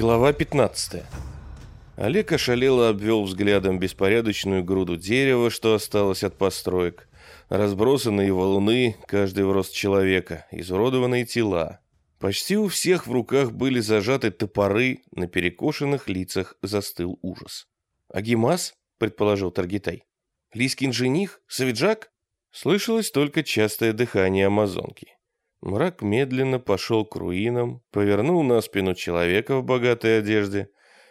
Глава 15. Олег ошалело обвел взглядом беспорядочную груду дерева, что осталось от построек, разбросанные валуны, каждый в рост человека, изуродованные тела. Почти у всех в руках были зажаты топоры, на перекошенных лицах застыл ужас. «Агимас?» — предположил Таргитай. «Лискин жених? Савиджак?» Слышалось только частое дыхание амазонки. Мрак медленно пошел к руинам, повернул на спину человека в богатой одежде.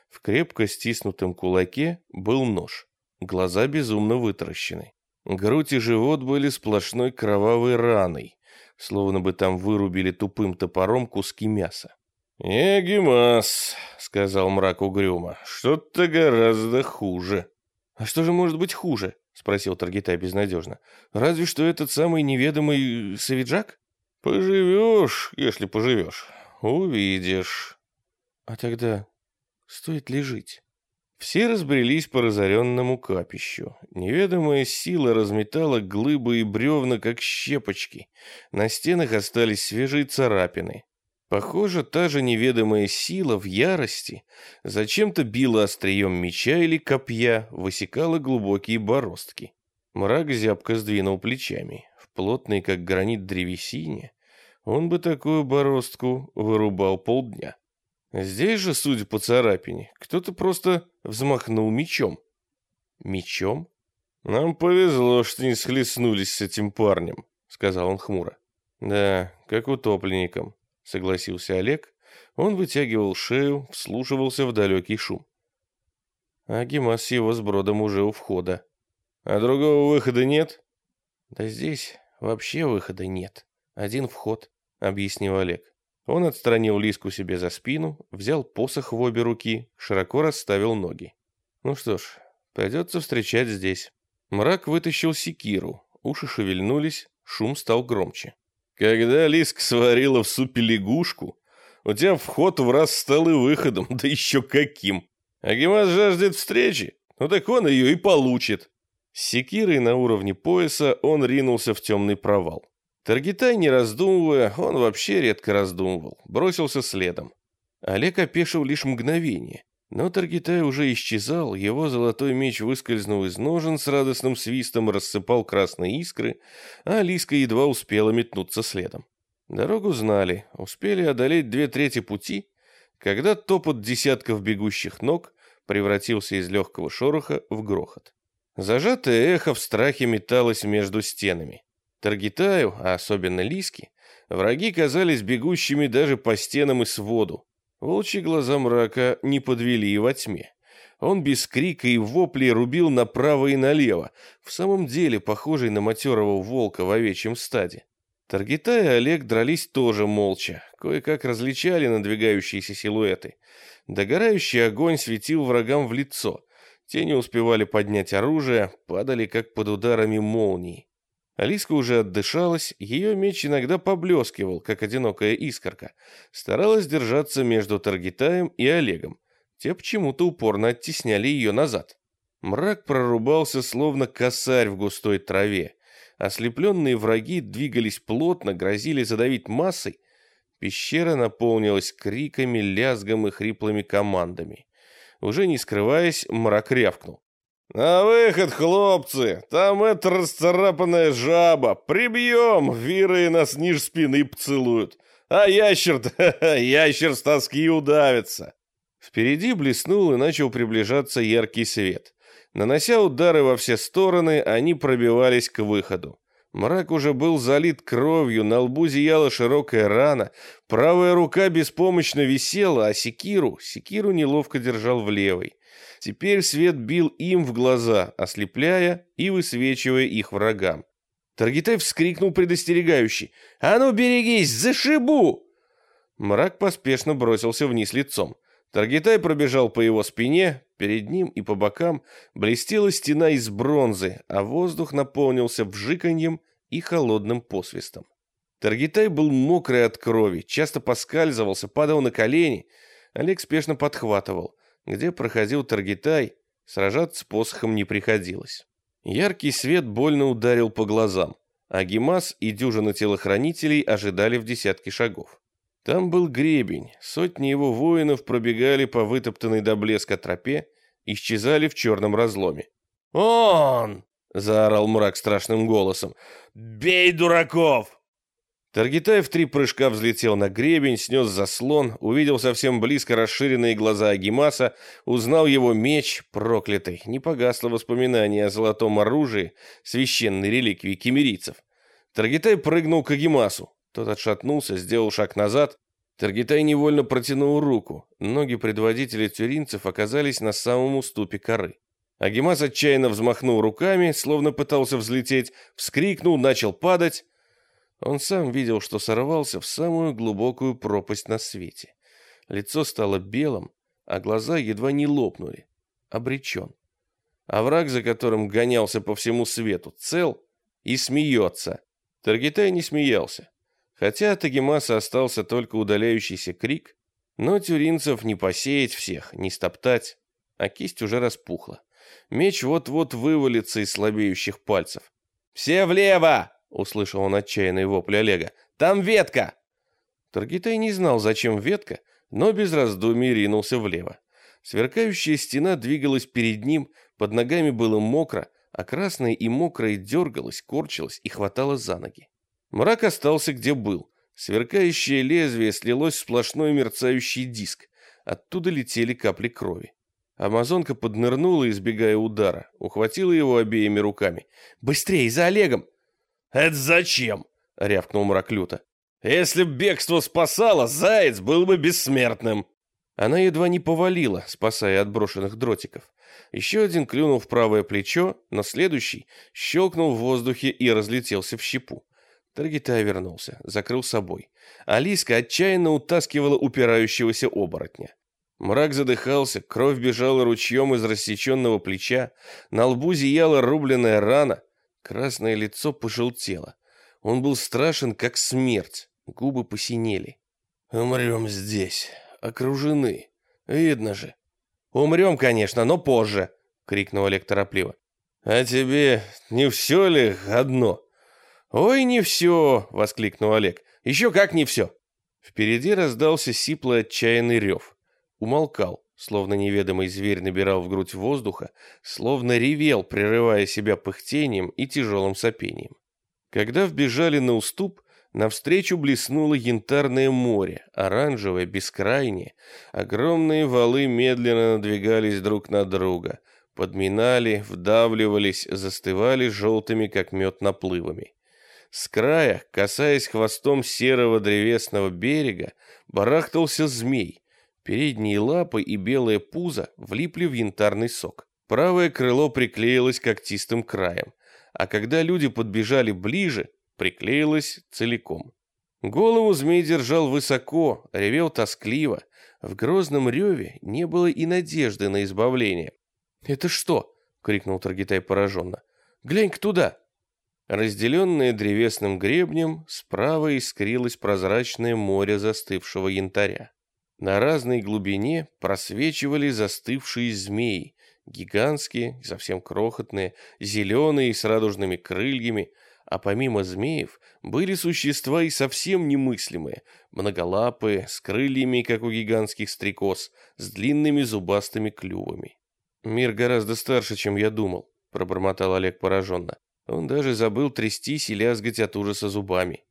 В крепко стиснутом кулаке был нож. Глаза безумно вытаращены. Грудь и живот были сплошной кровавой раной, словно бы там вырубили тупым топором куски мяса. «Эгимас», — сказал мрак угрюмо, — «что-то гораздо хуже». «А что же может быть хуже?» — спросил Таргитай безнадежно. «Разве что этот самый неведомый Савиджак?» Поживешь, если поживешь, увидишь. А тогда стоит ли жить? Все разбрелись по разоренному капищу. Неведомая сила разметала глыбы и бревна, как щепочки. На стенах остались свежие царапины. Похоже, та же неведомая сила в ярости зачем-то била острием меча или копья, высекала глубокие бороздки. Мрак зябко сдвинул плечами плотной, как гранит древесине, он бы такую бороздку вырубал полдня. Здесь же, судя по царапине, кто-то просто взмахнул мечом. Мечом? Нам повезло, что не схлестнулись с этим парнем, сказал он хмуро. Да, как утопленникам, согласился Олег. Он вытягивал шею, вслушивался в далекий шум. А Гемас с его сбродом уже у входа. А другого выхода нет? Да здесь Вообще выхода нет. Один вход, объяснил Олег. Он отстранил Лиску себе за спину, взял посох в обе руки, широко расставил ноги. Ну что ж, придется встречать здесь. Мрак вытащил секиру, уши шевельнулись, шум стал громче. Когда Лиска сварила в супе лягушку, у тебя вход в раз стал и выходом, да еще каким. Агимас жаждет встречи, ну так он ее и получит. С секирой на уровне пояса он ринулся в темный провал. Таргитай, не раздумывая, он вообще редко раздумывал, бросился следом. Олег опешил лишь мгновение, но Таргитай уже исчезал, его золотой меч выскользнул из ножен с радостным свистом, рассыпал красные искры, а Алиска едва успела метнуться следом. Дорогу знали, успели одолеть две трети пути, когда топот десятков бегущих ног превратился из легкого шороха в грохот. Зажатое эхо в страхе металось между стенами. Таргитаю, а особенно Лиски, враги казались бегущими даже по стенам и своду. Волчьи глаза мрака не подвели и во тьме. Он без крика и воплей рубил направо и налево, в самом деле похожий на матерого волка в овечьем стаде. Таргитай и Олег дрались тоже молча, кое-как различали надвигающиеся силуэты. Догорающий огонь светил врагам в лицо, те не успевали поднять оружие, падали как под ударами молний. Алиска уже отдышалась, ее меч иногда поблескивал, как одинокая искорка. Старалась держаться между Таргитаем и Олегом. Те почему-то упорно оттесняли ее назад. Мрак прорубался, словно косарь в густой траве. Ослепленные враги двигались плотно, грозили задавить массой. Пещера наполнилась криками, лязгом и хриплыми командами. Уже не скрываясь, мрак рявкнул. «На выход, хлопцы! Там эта расцарапанная жаба! Прибьем! Виры нас ниже спины поцелуют! А ящер-то, ящер с тоски удавится!» Впереди блеснул и начал приближаться яркий свет. Нанося удары во все стороны, они пробивались к выходу. Мрак уже был залит кровью, на лбу зияла широкая рана, правая рука беспомощно висела, а секиру, секиру неловко держал в левой. Теперь свет бил им в глаза, ослепляя и высвечивая их врагам. Таргитай вскрикнул предостерегающий. «А ну берегись, зашибу!» Мрак поспешно бросился вниз лицом. Таргитай пробежал по его спине, перед ним и по бокам блестела стена из бронзы, а воздух наполнился вжиканьем и холодным посвистом. Таргитай был мокрый от крови, часто поскальзывался, падал на колени. Олег спешно подхватывал. Где проходил Таргитай, сражаться с посохом не приходилось. Яркий свет больно ударил по глазам, а Гемас и дюжина телохранителей ожидали в десятке шагов. Там был гребень, сотни его воинов пробегали по вытоптанной до блеска тропе, исчезали в черном разломе. «Он!» — заорал мрак страшным голосом. «Бей дураков!» Таргитай в три прыжка взлетел на гребень, снес заслон, увидел совсем близко расширенные глаза Агимаса, узнал его меч, проклятый, не погасло воспоминание о золотом оружии, священной реликвии кемерийцев. Таргитай прыгнул к Агимасу. Тот отшатнулся, сделал шаг назад. Таргитай невольно протянул руку. Ноги предводителя тюринцев оказались на самом уступе коры. Агимас отчаянно взмахнул руками, словно пытался взлететь, вскрикнул, начал падать. Он сам видел, что сорвался в самую глубокую пропасть на свете. Лицо стало белым, а глаза едва не лопнули. Обречен. А враг, за которым гонялся по всему свету, цел и смеется. Таргитай не смеялся. Хотя от Агимаса остался только удаляющийся крик, но тюринцев не посеять всех, не стоптать, а кисть уже распухла. Меч вот-вот вывалится из слабеющих пальцев. «Все влево!» услышал он отчаянный вопль Олега. Там ветка. Таргитай не знал, зачем ветка, но без раздумий ринулся влево. Сверкающая стена двигалась перед ним, под ногами было мокро, а красное и мокрое дергалось, корчилось и хватало за ноги. Мрак остался где был. Сверкающее лезвие слилось в сплошной мерцающий диск. Оттуда летели капли крови. Амазонка поднырнула, избегая удара, ухватила его обеими руками. «Быстрее, за Олегом!» «Это зачем?» — рявкнул мрак люто. «Если б бегство спасало, заяц был бы бессмертным!» Она едва не повалила, спасая от брошенных дротиков. Еще один клюнул в правое плечо, но следующий щелкнул в воздухе и разлетелся в щепу. Таргитай вернулся, закрыл собой. Алиска отчаянно утаскивала упирающегося оборотня. Мрак задыхался, кровь бежала ручьем из рассеченного плеча, на лбу зияла рубленная рана, Красное лицо пожелтело. Он был страшен, как смерть. Губы посинели. «Умрем здесь. Окружены. Видно же». «Умрем, конечно, но позже», — крикнул Олег торопливо. «А тебе не все ли одно?» «Ой, не все!» — воскликнул Олег. «Еще как не все!» Впереди раздался сиплый отчаянный рев. Умолкал словно неведомый зверь набирал в грудь воздуха, словно ревел, прерывая себя пыхтением и тяжелым сопением. Когда вбежали на уступ, навстречу блеснуло янтарное море, оранжевое, бескрайнее. Огромные валы медленно надвигались друг на друга, подминали, вдавливались, застывали желтыми, как мед, наплывами. С края, касаясь хвостом серого древесного берега, барахтался змей — Передние лапы и белое пузо влипли в янтарный сок. Правое крыло приклеилось когтистым краем, а когда люди подбежали ближе, приклеилось целиком. Голову змей держал высоко, ревел тоскливо. В грозном реве не было и надежды на избавление. «Это что?» — крикнул Таргитай пораженно. «Глянь-ка туда!» Разделенное древесным гребнем, справа искрилось прозрачное море застывшего янтаря. На разной глубине просвечивали застывшие змеи, гигантские, совсем крохотные, зеленые с радужными крыльями, а помимо змеев были существа и совсем немыслимые, многолапые, с крыльями, как у гигантских стрекоз, с длинными зубастыми клювами. «Мир гораздо старше, чем я думал», — пробормотал Олег пораженно. Он даже забыл трястись и лязгать от ужаса зубами.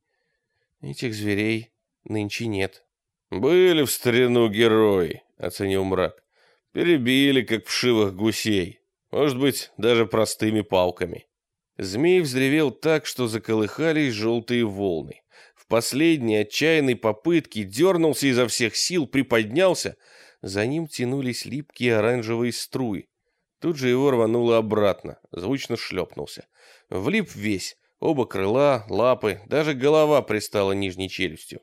«Этих зверей нынче нет». «Были в старину герои», — оценил мрак. «Перебили, как вшивых гусей. Может быть, даже простыми палками». Змей взревел так, что заколыхались желтые волны. В последней отчаянной попытке дернулся изо всех сил, приподнялся. За ним тянулись липкие оранжевые струи. Тут же его рвануло обратно, звучно шлепнулся. Влип весь, оба крыла, лапы, даже голова пристала нижней челюстью.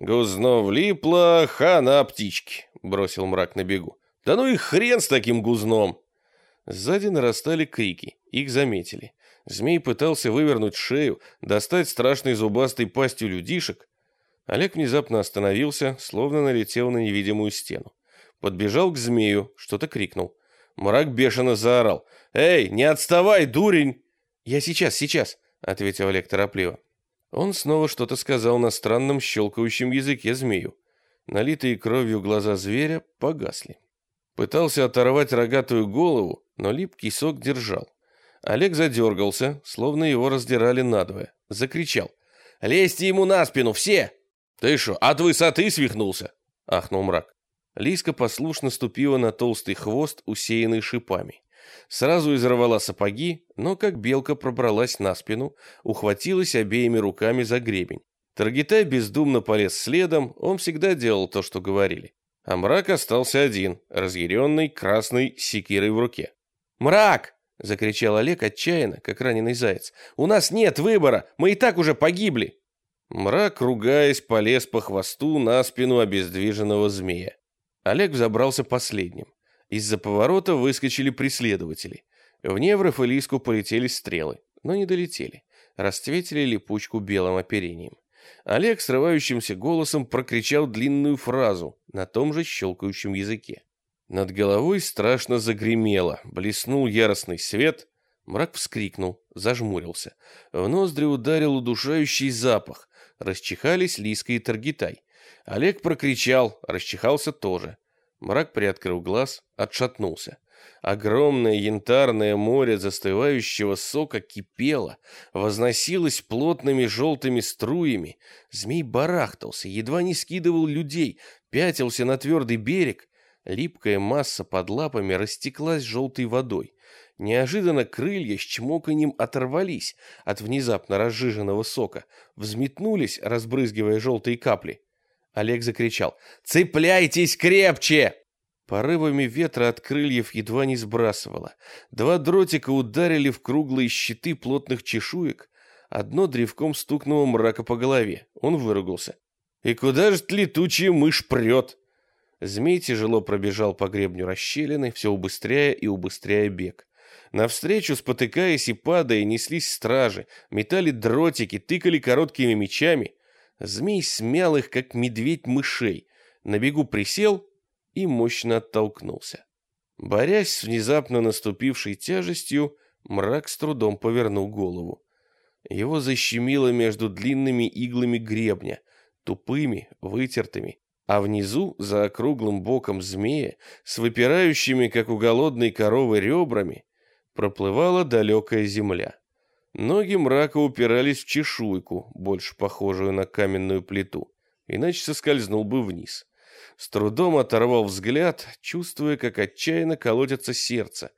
«Гузно влипло, хана птички», — бросил мрак на бегу. «Да ну и хрен с таким гузном!» Сзади нарастали крики, их заметили. Змей пытался вывернуть шею, достать страшной зубастой пастью людишек. Олег внезапно остановился, словно налетел на невидимую стену. Подбежал к змею, что-то крикнул. Мрак бешено заорал. «Эй, не отставай, дурень!» «Я сейчас, сейчас!» — ответил Олег торопливо. Он снова что-то сказал на странном щелкающем языке змею. Налитые кровью глаза зверя погасли. Пытался оторвать рогатую голову, но липкий сок держал. Олег задергался, словно его раздирали надвое. Закричал. «Лезьте ему на спину, все!» «Ты что, от высоты свихнулся?» — ахнул мрак. Лиска послушно ступила на толстый хвост, усеянный шипами. Сразу изорвала сапоги, но как белка пробралась на спину, ухватилась обеими руками за гребень. Таргитай бездумно полез следом, он всегда делал то, что говорили. А мрак остался один, разъяренный, красный, секирой в руке. «Мрак!» — закричал Олег отчаянно, как раненый заяц. «У нас нет выбора! Мы и так уже погибли!» Мрак, ругаясь, полез по хвосту на спину обездвиженного змея. Олег взобрался последним. Из-за поворота выскочили преследователи. В Невров и Лиску полетели стрелы, но не долетели. Расцветили липучку белым оперением. Олег срывающимся голосом прокричал длинную фразу на том же щелкающем языке. Над головой страшно загремело, блеснул яростный свет, мрак вскрикнул, зажмурился. В ноздри ударил удушающий запах, Расчихались Лиска и Таргитай. Олег прокричал, расчихался тоже. Мрак приоткрыл глаз, отшатнулся. Огромное янтарное море застывающего сока кипело, возносилось плотными желтыми струями. Змей барахтался, едва не скидывал людей, пятился на твердый берег. Липкая масса под лапами растеклась желтой водой. Неожиданно крылья с чмоканьем оторвались от внезапно разжиженного сока, взметнулись, разбрызгивая желтые капли. Олег закричал «Цепляйтесь крепче!» Порывами ветра от крыльев едва не сбрасывало. Два дротика ударили в круглые щиты плотных чешуек. Одно древком стукнуло мрака по голове. Он выругался. «И куда же летучая мышь прет?» Змей тяжело пробежал по гребню расщелины, все убыстряя и убыстряя бег. Навстречу, спотыкаясь и падая, неслись стражи, метали дротики, тыкали короткими мечами. Змей смял их, как медведь мышей. На бегу присел и мощно оттолкнулся. Борясь с внезапно наступившей тяжестью, мрак с трудом повернул голову. Его защемило между длинными иглами гребня, тупыми, вытертыми, а внизу, за округлым боком змея, с выпирающими, как у голодной коровы, ребрами, проплывала далекая земля. Ноги мрака упирались в чешуйку, больше похожую на каменную плиту, иначе соскользнул бы вниз. С трудом оторвал взгляд, чувствуя, как отчаянно колотится сердце,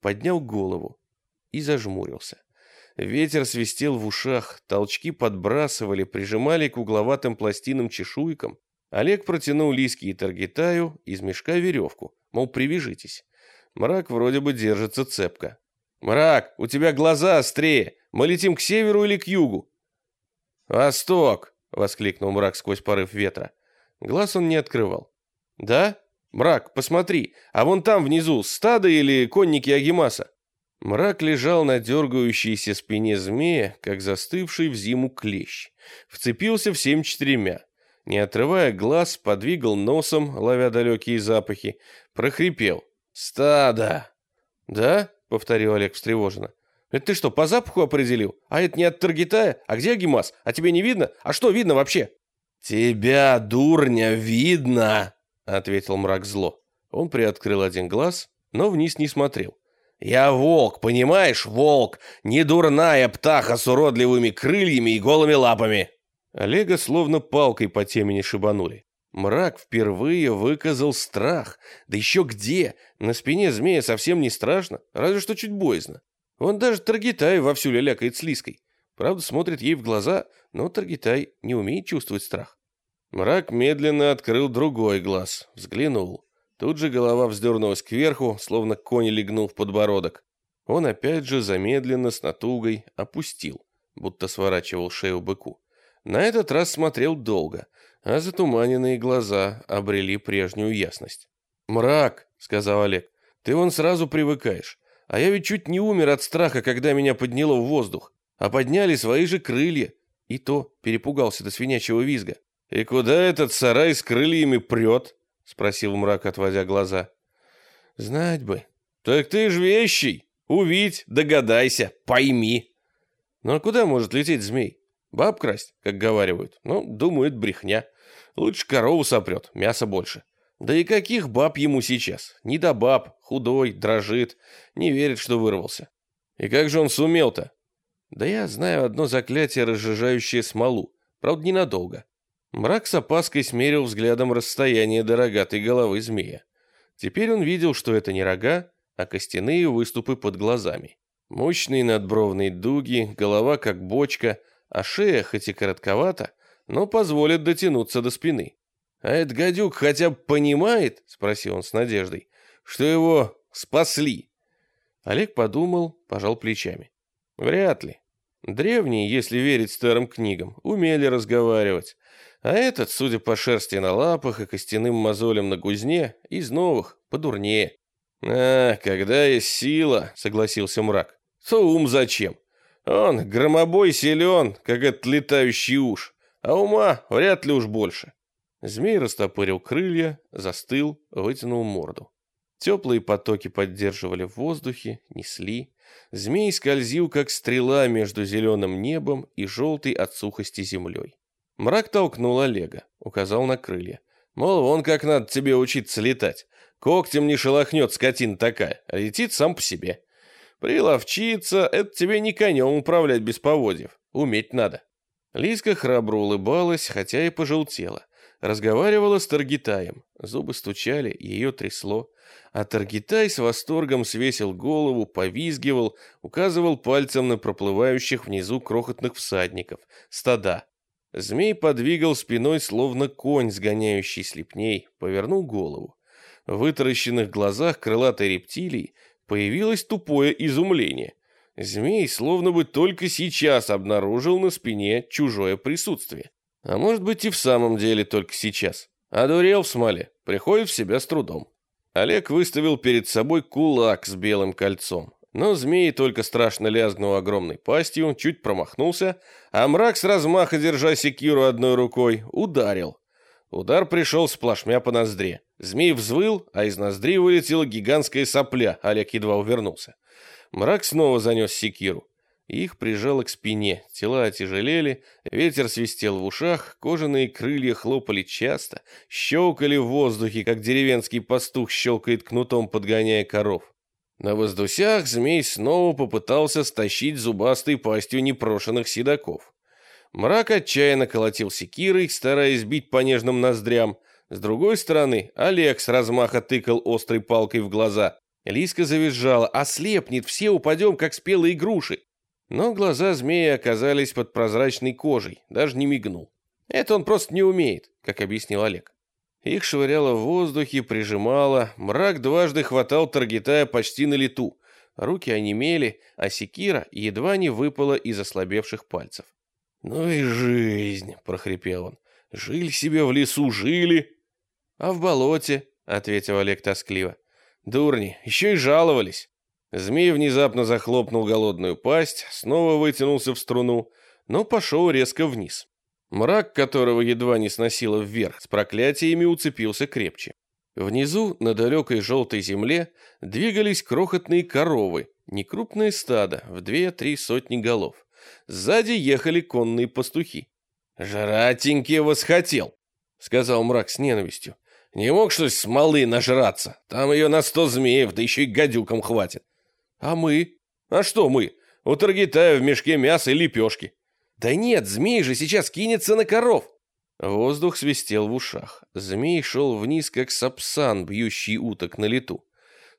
поднял голову и зажмурился. Ветер свистел в ушах, толчки подбрасывали, прижимали к угловатым пластинам чешуйкам. Олег протянул Лиски и Таргитаю из мешка веревку, мол, привяжитесь. Мрак вроде бы держится цепко, «Мрак, у тебя глаза острее. Мы летим к северу или к югу?» «Восток!» — воскликнул мрак сквозь порыв ветра. Глаз он не открывал. «Да? Мрак, посмотри, а вон там внизу стадо или конники Агимаса?» Мрак лежал на дергающейся спине змея, как застывший в зиму клещ. Вцепился всем четырьмя. Не отрывая глаз, подвигал носом, ловя далекие запахи, прохрипел. «Стадо!» «Да? — повторил Олег встревоженно. «Это ты что, по запаху определил? А это не от Таргитая? А где Агимас? А тебе не видно? А что видно вообще?» «Тебя, дурня, видно!» — ответил мрак зло. Он приоткрыл один глаз, но вниз не смотрел. «Я волк, понимаешь, волк! Не дурная птаха с уродливыми крыльями и голыми лапами!» Олега словно палкой по темени шибанули. Мрак впервые выказал страх. Да еще где? На спине змея совсем не страшно, разве что чуть боязно. Он даже Таргитай вовсю лялякает с Лиской. Правда, смотрит ей в глаза, но Таргитай не умеет чувствовать страх. Мрак медленно открыл другой глаз, взглянул. Тут же голова вздернулась кверху, словно конь легнул в подбородок. Он опять же замедленно с натугой опустил, будто сворачивал шею быку. На этот раз смотрел долго, а затуманенные глаза обрели прежнюю ясность. «Мрак», — сказал Олег, — «ты вон сразу привыкаешь. А я ведь чуть не умер от страха, когда меня подняло в воздух. А подняли свои же крылья. И то перепугался до свинячьего визга». «И куда этот сарай с крыльями прет?» — спросил мрак, отводя глаза. «Знать бы». «Так ты ж вещий. Увидь, догадайся, пойми». «Ну а куда может лететь змей? Баб красть, как говаривают. Ну, думаю, это брехня. Лучше корову сопрет, мяса больше. Да и каких баб ему сейчас? Не до баб, худой, дрожит, не верит, что вырвался. И как же он сумел-то? Да я знаю одно заклятие, разжижающее смолу. Правда, ненадолго. Мрак с опаской смерил взглядом расстояние до рогатой головы змея. Теперь он видел, что это не рога, а костяные выступы под глазами. Мощные надбровные дуги, голова как бочка, а шея, хоть и коротковата, но позволит дотянуться до спины. «А этот гадюк хотя бы понимает, — спросил он с надеждой, — что его спасли?» Олег подумал, пожал плечами. «Вряд ли. Древние, если верить старым книгам, умели разговаривать, а этот, судя по шерсти на лапах и костяным мозолям на гузне, из новых, подурнее. «А, когда есть сила», — согласился мрак, — «то ум зачем? Он, громобой силен, как этот летающий уж, а ума вряд ли уж больше». Змей растопырил крылья, застыл, вытянул морду. Теплые потоки поддерживали в воздухе, несли. Змей скользил, как стрела между зеленым небом и желтой от сухости землей. Мрак толкнул Олега, указал на крылья. Мол, вон как надо тебе учиться летать. Когтем не шелохнет скотина такая, а летит сам по себе. Приловчиться — это тебе не конем управлять без поводьев. Уметь надо. Лиска храбро улыбалась, хотя и пожелтела. Разговаривала с Таргитаем. Зубы стучали, ее трясло. А Таргитай с восторгом свесил голову, повизгивал, указывал пальцем на проплывающих внизу крохотных всадников, стада. Змей подвигал спиной, словно конь, сгоняющий слепней, повернул голову. В вытаращенных глазах крылатой рептилии появилось тупое изумление. Змей словно бы только сейчас обнаружил на спине чужое присутствие. А может быть и в самом деле только сейчас. Одурел в смоле, приходит в себя с трудом. Олег выставил перед собой кулак с белым кольцом. Но змей только страшно лязгнул огромной пастью, чуть промахнулся, а мрак с размаха, держа секиру одной рукой, ударил. Удар пришел сплошмя по ноздре. Змей взвыл, а из ноздри вылетела гигантская сопля, Олег едва увернулся. Мрак снова занес секиру. Их прижало к спине, тела отяжелели, ветер свистел в ушах, кожаные крылья хлопали часто, щелкали в воздухе, как деревенский пастух щелкает кнутом, подгоняя коров. На воздусях змей снова попытался стащить зубастой пастью непрошенных седаков. Мрак отчаянно колотил секирой, стараясь бить по нежным ноздрям. С другой стороны, Олег с размаха тыкал острой палкой в глаза. Лиска завизжала. «Ослепнет, все упадем, как спелые груши!» Но глаза змея оказались под прозрачной кожей, даже не мигнул. «Это он просто не умеет», как объяснил Олег. Их швыряло в воздухе, прижимало. Мрак дважды хватал Таргитая почти на лету. Руки онемели, а секира едва не выпала из ослабевших пальцев. «Ну и жизнь!» — прохрипел он. «Жили себе в лесу, жили!» «А в болоте?» — ответил Олег тоскливо. «Дурни, еще и жаловались!» Змей внезапно захлопнул голодную пасть, снова вытянулся в струну, но пошел резко вниз. Мрак, которого едва не сносило вверх, с проклятиями уцепился крепче. Внизу, на далекой желтой земле, двигались крохотные коровы, некрупные стада, в две-три сотни голов. Сзади ехали конные пастухи. «Жратенький восхотел», — сказал мрак с ненавистью. «Не мог, что ли, смолы нажраться? Там ее на сто змеев, да еще и гадюкам хватит». «А мы?» «А что мы? У Таргитая в мешке мяса и лепешки. «Да нет, змей же сейчас кинется на коров!» Воздух свистел в ушах. Змей шел вниз, как сапсан, бьющий уток на лету.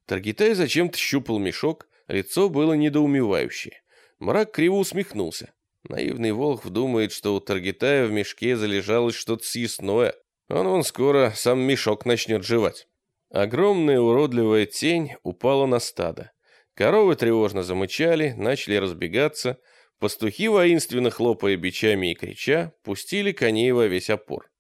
Таргитай зачем-то щупал мешок, лицо было недоумевающее. Мрак криво усмехнулся. Наивный волк думает, что у Таргитая в мешке залежалось что-то съестное. Он он скоро сам мешок начнет жевать. Огромная уродливая тень упала на стадо. Коровы тревожно замычали, начали разбегаться — Пастухи, воинственно хлопая бичами и крича, пустили коней во весь опор.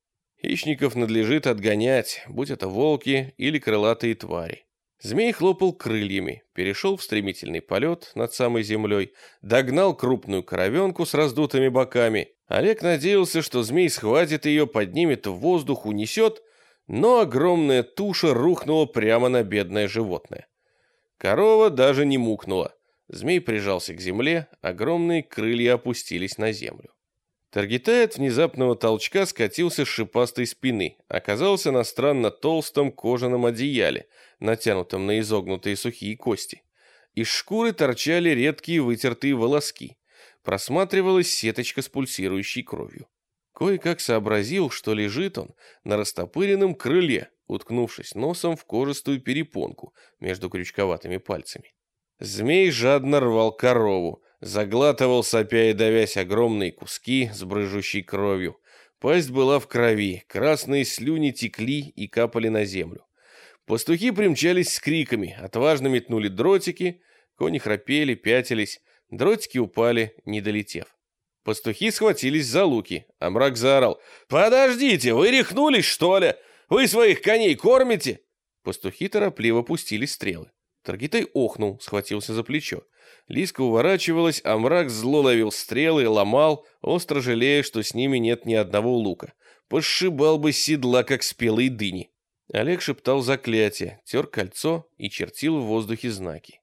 Хищников надлежит отгонять, будь это волки или крылатые твари. Змей хлопал крыльями, перешел в стремительный полет над самой землей, догнал крупную коровенку с раздутыми боками. Олег надеялся, что змей схватит ее, поднимет в воздух, унесет, но огромная туша рухнула прямо на бедное животное. Корова даже не мукнула. Змей прижался к земле, огромные крылья опустились на землю. Таргитай от внезапного толчка скатился с шипастой спины, оказался на странно толстом кожаном одеяле, натянутом на изогнутые сухие кости. Из шкуры торчали редкие вытертые волоски. Просматривалась сеточка с пульсирующей кровью. Кое-как сообразил, что лежит он на растопыренном крыле, уткнувшись носом в кожистую перепонку между крючковатыми пальцами. Змей жадно рвал корову, заглатывал, сопя и давясь огромные куски с брыжущей кровью. Пасть была в крови, красные слюни текли и капали на землю. Пастухи примчались с криками, отважно метнули дротики, кони храпели, пятились, дротики упали, не долетев. Пастухи схватились за луки, а мрак заорал. «Подождите, вы рехнулись, что ли? Вы своих коней кормите?» Пастухи торопливо пустили стрелы. Таргитай охнул, схватился за плечо. Лиска уворачивалась, а мрак зло ловил стрелы, ломал, остро жалея, что с ними нет ни одного лука. Пошибал бы седла, как спелые дыни. Олег шептал заклятие, тер кольцо и чертил в воздухе знаки.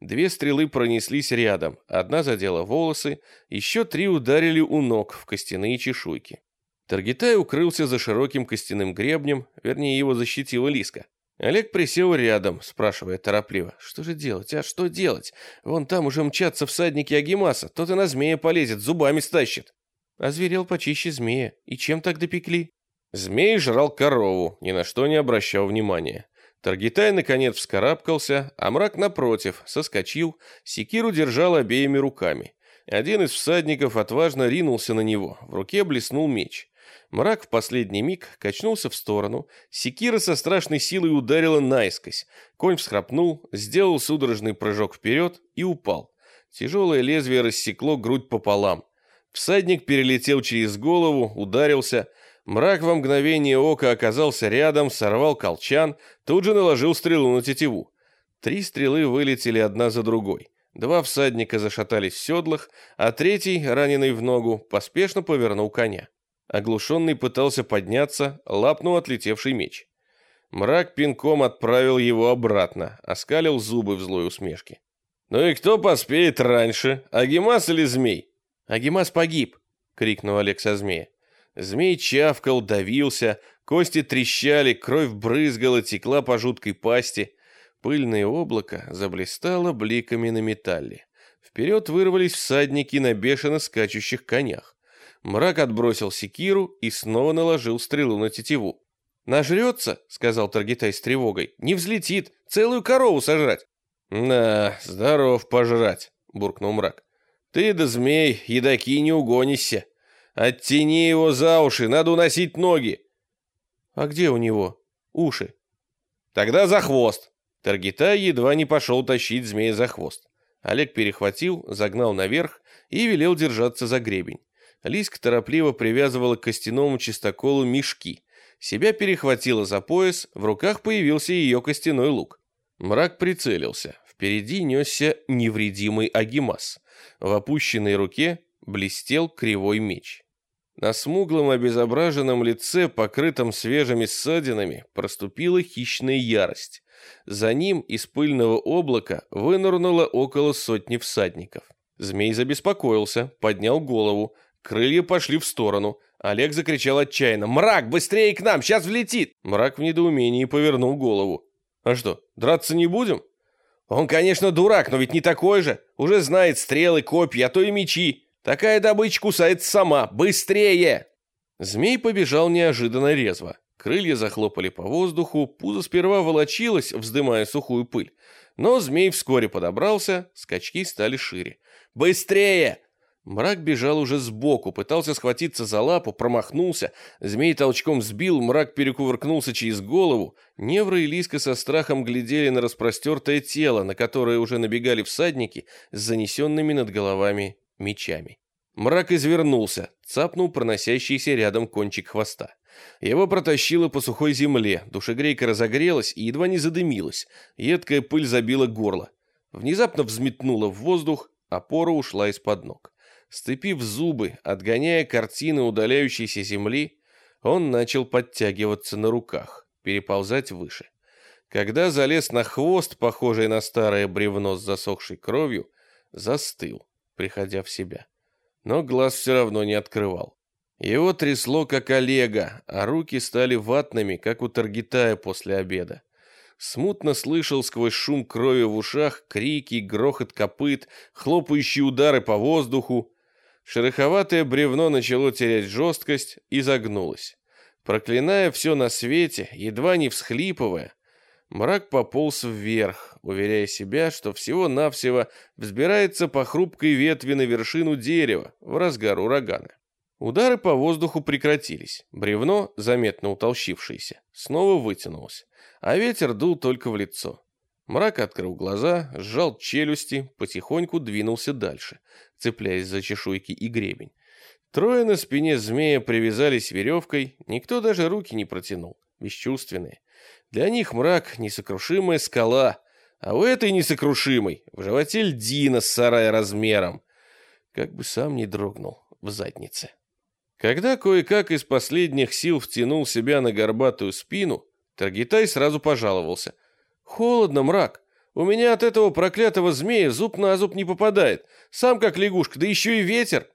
Две стрелы пронеслись рядом, одна задела волосы, еще три ударили у ног в костяные чешуйки. Таргитай укрылся за широким костяным гребнем, вернее, его защитила Лиска. Олег присел рядом, спрашивая торопливо. «Что же делать, а что делать? Вон там уже мчатся всадники Агимаса, тот и на змея полезет, зубами стащит». Озверел почище змея. И чем так допекли? Змей жрал корову, ни на что не обращал внимания. Таргитай, наконец, вскарабкался, а мрак, напротив, соскочил, секиру держал обеими руками. Один из всадников отважно ринулся на него, в руке блеснул меч. Мрак в последний миг качнулся в сторону, секира со страшной силой ударила наискось. Конь всхрапнул, сделал судорожный прыжок вперед и упал. Тяжелое лезвие рассекло грудь пополам. Всадник перелетел через голову, ударился. Мрак во мгновение ока оказался рядом, сорвал колчан, тут же наложил стрелу на тетиву. Три стрелы вылетели одна за другой. Два всадника зашатались в седлах, а третий, раненый в ногу, поспешно повернул коня. Оглушенный пытался подняться, лапнул отлетевший меч. Мрак пинком отправил его обратно, оскалил зубы в злой усмешке. «Ну и кто поспеет раньше, Агимас или змей?» «Агимас погиб!» — крикнул Олег со змея. Змей чавкал, давился, кости трещали, кровь брызгала, текла по жуткой пасти. Пыльное облако заблистало бликами на металле. Вперед вырвались всадники на бешено скачущих конях. Мрак отбросил секиру и снова наложил стрелу на тетиву. «Нажрется», — сказал Таргитай с тревогой, — «не взлетит, целую корову сожрать». «На, здоров пожрать», — буркнул мрак. «Ты да змей, едоки не угонишься. Оттяни его за уши, надо уносить ноги». «А где у него? Уши?» «Тогда за хвост». Таргитай едва не пошел тащить змея за хвост. Олег перехватил, загнал наверх и велел держаться за гребень. Лиска торопливо привязывала к костяному чистоколу мешки. Себя перехватила за пояс, в руках появился ее костяной лук. Мрак прицелился. Впереди несся невредимый Агимас. В опущенной руке блестел кривой меч. На смуглом обезображенном лице, покрытом свежими ссадинами, проступила хищная ярость. За ним из пыльного облака вынырнуло около сотни всадников. Змей забеспокоился, поднял голову, Крылья пошли в сторону. Олег закричал отчаянно. «Мрак, быстрее к нам! Сейчас влетит!» Мрак в недоумении повернул голову. «А что, драться не будем?» «Он, конечно, дурак, но ведь не такой же. Уже знает стрелы, копья, а то и мечи. Такая добыча кусается сама. Быстрее!» Змей побежал неожиданно резво. Крылья захлопали по воздуху, пузо сперва волочилось, вздымая сухую пыль. Но змей вскоре подобрался, скачки стали шире. «Быстрее! Мрак бежал уже сбоку, пытался схватиться за лапу, промахнулся. Змей толчком сбил, мрак перекувыркнулся через голову. Невра и Лиска со страхом глядели на распростертое тело, на которое уже набегали всадники с занесенными над головами мечами. Мрак извернулся, цапнул проносящийся рядом кончик хвоста. Его протащило по сухой земле, душегрейка разогрелась и едва не задымилась. Едкая пыль забила горло. Внезапно взметнула в воздух, опора ушла из-под ног. Сцепив зубы, отгоняя картины удаляющейся земли, он начал подтягиваться на руках, переползать выше. Когда залез на хвост, похожий на старое бревно с засохшей кровью, застыл, приходя в себя. но глаз все равно не открывал. Его трясло, как Олега, а руки стали ватными, как у Таргитая после обеда. Смутно слышал сквозь шум крови в ушах крики, грохот копыт, хлопающие удары по воздуху. Шероховатое бревно начало терять жесткость и загнулось. Проклиная все на свете, едва не всхлипывая, мрак пополз вверх, уверяя себя, что всего-навсего взбирается по хрупкой ветви на вершину дерева в разгар урагана. Удары по воздуху прекратились. Бревно, заметно утолщившееся, снова вытянулось, а ветер дул только в лицо. Мрак открыл глаза, сжал челюсти, потихоньку двинулся дальше, цепляясь за чешуйки и гребень. Трое на спине змея привязались веревкой, никто даже руки не протянул, бесчувственные. Для них мрак — несокрушимая скала, а у этой несокрушимой в животе льдина с сарая размером. Как бы сам не дрогнул в заднице. Когда кое-как из последних сил втянул себя на горбатую спину, Таргитай сразу пожаловался. «Холодно, мрак. У меня от этого проклятого змея зуб на зуб не попадает. Сам как лягушка, да еще и ветер.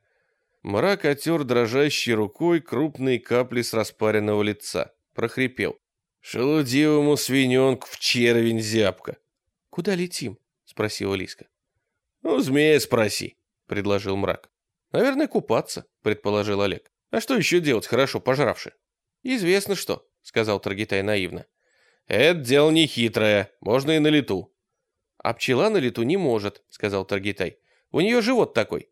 Мрак отер дрожащей рукой крупные капли с распаренного лица. Прохрипел. «Шелудивому свиненку в червень зябка». «Куда летим?» — спросила Лиска. «Ну, змея спроси», — предложил мрак. «Наверное, купаться», — предположил Олег. «А что еще делать, хорошо пожравши?» «Известно что», — сказал Таргитай наивно. «Это дело не хитрое, можно и на лету». «А пчела на лету не может», — сказал Таргитай. «У нее живот такой».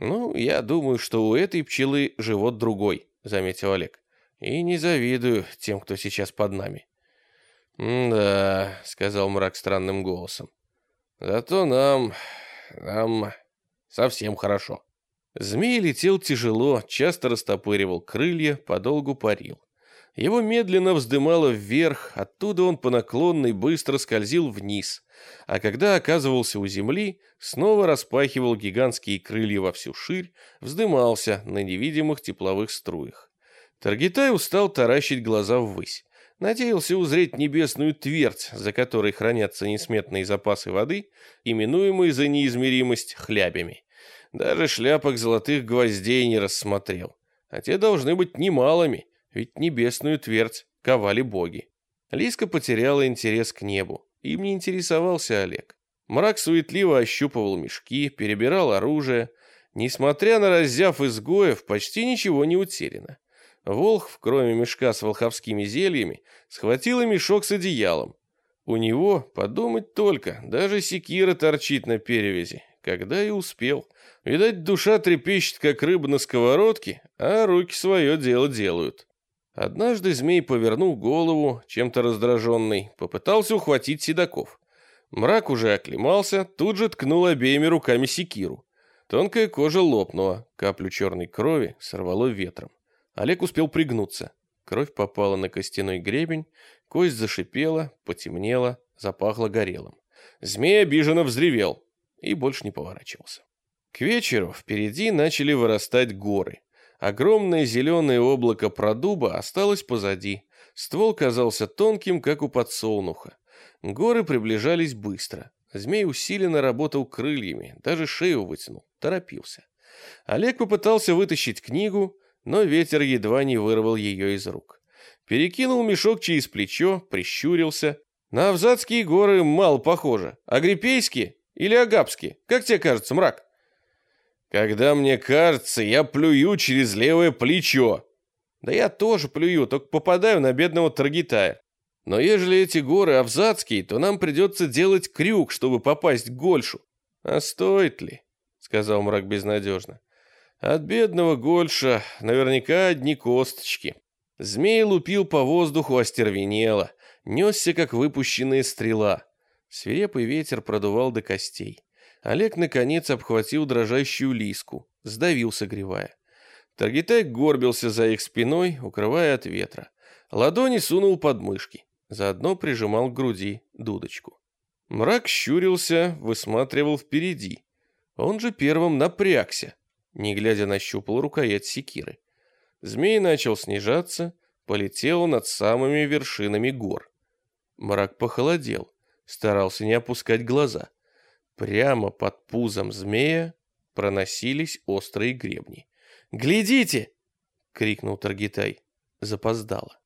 «Ну, я думаю, что у этой пчелы живот другой», — заметил Олег. «И не завидую тем, кто сейчас под нами». «Да», — сказал мрак странным голосом. «Зато нам... нам совсем хорошо». Змей летел тяжело, часто растопыривал крылья, подолгу парил. Его медленно вздымало вверх, оттуда он по наклонной быстро скользил вниз, а когда оказывался у земли, снова распахивал гигантские крылья во всю ширь, вздымался на невидимых тепловых струях. Таргитай устал таращить глаза ввысь. Надеялся узреть небесную твердь, за которой хранятся несметные запасы воды, именуемые за неизмеримость хлябями. Даже шляпок золотых гвоздей не рассмотрел. А те должны быть немалыми, ведь небесную твердь ковали боги. Лиска потеряла интерес к небу. Им не интересовался Олег. Мрак суетливо ощупывал мешки, перебирал оружие. Несмотря на раззяв изгоев, почти ничего не утеряно. Волхв, кроме мешка с волховскими зельями, схватил и мешок с одеялом. У него, подумать только, даже секира торчит на перевязи. Когда и успел. Видать, душа трепещет, как рыба на сковородке, а руки свое дело делают. Однажды змей повернул голову, чем-то раздраженный, попытался ухватить седаков. Мрак уже оклемался, тут же ткнул обеими руками секиру. Тонкая кожа лопнула, каплю черной крови сорвало ветром. Олег успел пригнуться. Кровь попала на костяной гребень, кость зашипела, потемнела, запахло горелым. Змей обиженно взревел и больше не поворачивался. К вечеру впереди начали вырастать горы. Огромное зеленое облако продуба осталось позади. Ствол казался тонким, как у подсолнуха. Горы приближались быстро. Змей усиленно работал крыльями, даже шею вытянул, торопился. Олег попытался вытащить книгу, но ветер едва не вырвал ее из рук. Перекинул мешок через плечо, прищурился. На Авзацкие горы мало похоже. Агриппейские или Агапские? Как тебе кажется, мрак? Когда мне кажется, я плюю через левое плечо. Да я тоже плюю, только попадаю на бедного Таргитая. Но ежели эти горы Авзацкие, то нам придется делать крюк, чтобы попасть к Гольшу. А стоит ли? Сказал мрак безнадежно. От бедного Гольша наверняка одни косточки. Змей лупил по воздуху остервенело, несся, как выпущенная стрела. Свирепый ветер продувал до костей. Олег, наконец, обхватил дрожащую лиску, сдавил, согревая. Таргитай горбился за их спиной, укрывая от ветра. Ладони сунул под мышки, заодно прижимал к груди дудочку. Мрак щурился, высматривал впереди. Он же первым напрягся, не глядя нащупал рукоять секиры. Змей начал снижаться, полетел над самыми вершинами гор. Мрак похолодел, старался не опускать глаза. Прямо под пузом змея проносились острые гребни. «Глядите!» — крикнул Таргитай. Запоздало.